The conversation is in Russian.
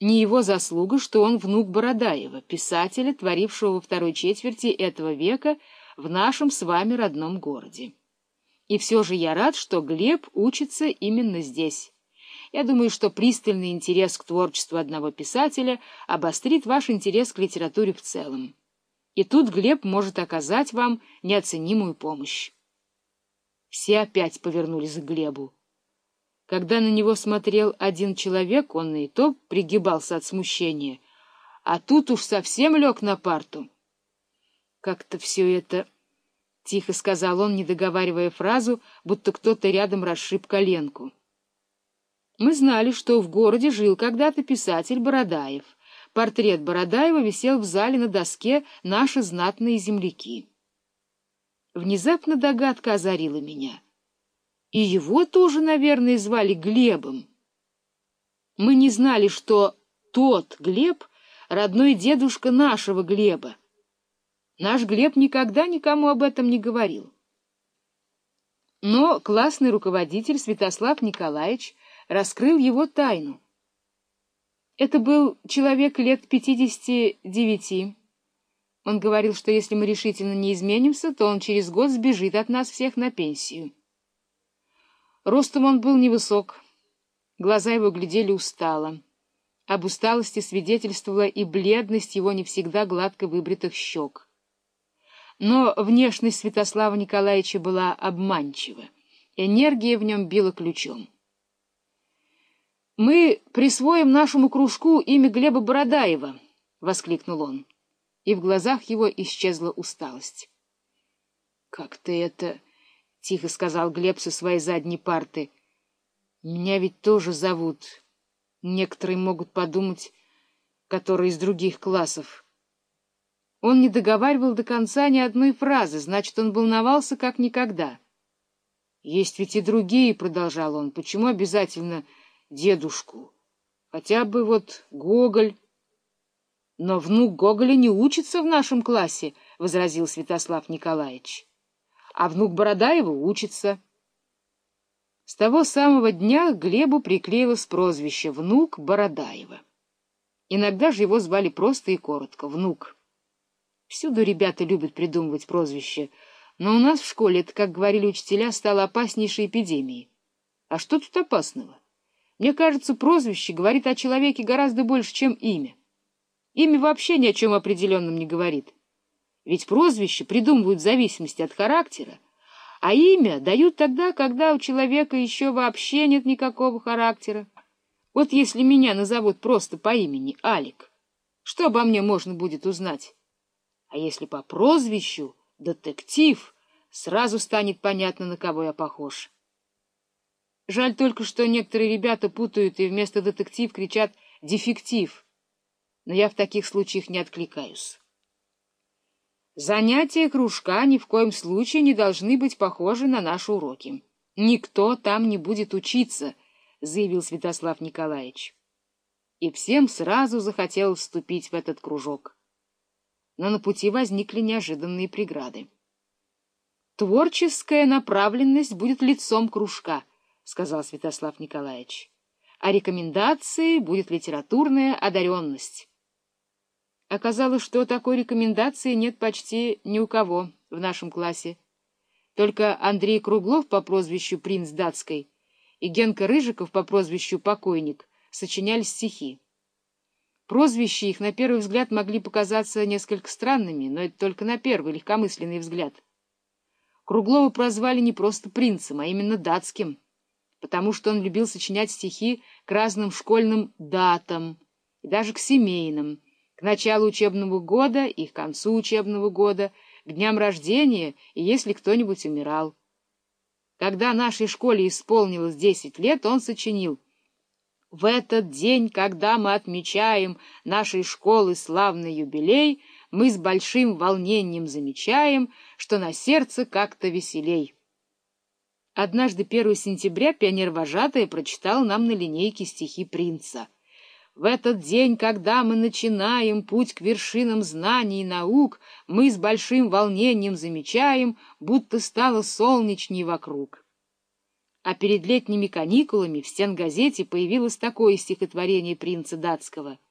Не его заслуга, что он внук Бородаева, писателя, творившего во второй четверти этого века в нашем с вами родном городе. И все же я рад, что Глеб учится именно здесь. Я думаю, что пристальный интерес к творчеству одного писателя обострит ваш интерес к литературе в целом. И тут Глеб может оказать вам неоценимую помощь. Все опять повернулись к Глебу. Когда на него смотрел один человек, он и то пригибался от смущения, а тут уж совсем лег на парту. Как-то все это... — тихо сказал он, не договаривая фразу, будто кто-то рядом расшиб коленку. Мы знали, что в городе жил когда-то писатель Бородаев. Портрет Бородаева висел в зале на доске «Наши знатные земляки». Внезапно догадка озарила меня — и его тоже, наверное, звали Глебом. Мы не знали, что тот Глеб — родной дедушка нашего Глеба. Наш Глеб никогда никому об этом не говорил. Но классный руководитель Святослав Николаевич раскрыл его тайну. Это был человек лет пятидесяти девяти. Он говорил, что если мы решительно не изменимся, то он через год сбежит от нас всех на пенсию. Ростом он был невысок, глаза его глядели устало. Об усталости свидетельствовала и бледность его не всегда гладко выбритых щек. Но внешность Святослава Николаевича была обманчива, энергия в нем била ключом. «Мы присвоим нашему кружку имя Глеба Бородаева!» — воскликнул он, и в глазах его исчезла усталость. «Как ты это...» — тихо сказал Глеб со своей задней парты. — Меня ведь тоже зовут. Некоторые могут подумать, которые из других классов. Он не договаривал до конца ни одной фразы, значит, он волновался как никогда. — Есть ведь и другие, — продолжал он, — почему обязательно дедушку? Хотя бы вот Гоголь. — Но внук Гоголя не учится в нашем классе, — возразил Святослав Николаевич а внук Бородаева учится. С того самого дня Глебу приклеилось прозвище «внук Бородаева». Иногда же его звали просто и коротко «внук». Всюду ребята любят придумывать прозвище, но у нас в школе это, как говорили учителя, стало опаснейшей эпидемией. А что тут опасного? Мне кажется, прозвище говорит о человеке гораздо больше, чем имя. Имя вообще ни о чем определенном не говорит. Ведь прозвище придумывают в зависимости от характера, а имя дают тогда, когда у человека еще вообще нет никакого характера. Вот если меня назовут просто по имени Алик, что обо мне можно будет узнать? А если по прозвищу детектив, сразу станет понятно, на кого я похож. Жаль только, что некоторые ребята путают и вместо детектив кричат «дефектив», но я в таких случаях не откликаюсь. Занятия кружка ни в коем случае не должны быть похожи на наши уроки. Никто там не будет учиться, — заявил Святослав Николаевич. И всем сразу захотел вступить в этот кружок. Но на пути возникли неожиданные преграды. «Творческая направленность будет лицом кружка», — сказал Святослав Николаевич. «А рекомендацией будет литературная одаренность». Оказалось, что такой рекомендации нет почти ни у кого в нашем классе. Только Андрей Круглов по прозвищу «Принц датской» и Генка Рыжиков по прозвищу «Покойник» сочиняли стихи. Прозвища их на первый взгляд могли показаться несколько странными, но это только на первый легкомысленный взгляд. Круглова прозвали не просто принцем, а именно датским, потому что он любил сочинять стихи к разным школьным датам и даже к семейным, к началу учебного года и к концу учебного года, к дням рождения и если кто-нибудь умирал. Когда нашей школе исполнилось десять лет, он сочинил «В этот день, когда мы отмечаем нашей школы славный юбилей, мы с большим волнением замечаем, что на сердце как-то веселей». Однажды 1 сентября пионер-вожатая прочитал нам на линейке стихи принца — в этот день, когда мы начинаем путь к вершинам знаний и наук, мы с большим волнением замечаем, будто стало солнечней вокруг. а перед летними каникулами в стенгазете появилось такое стихотворение принца датского —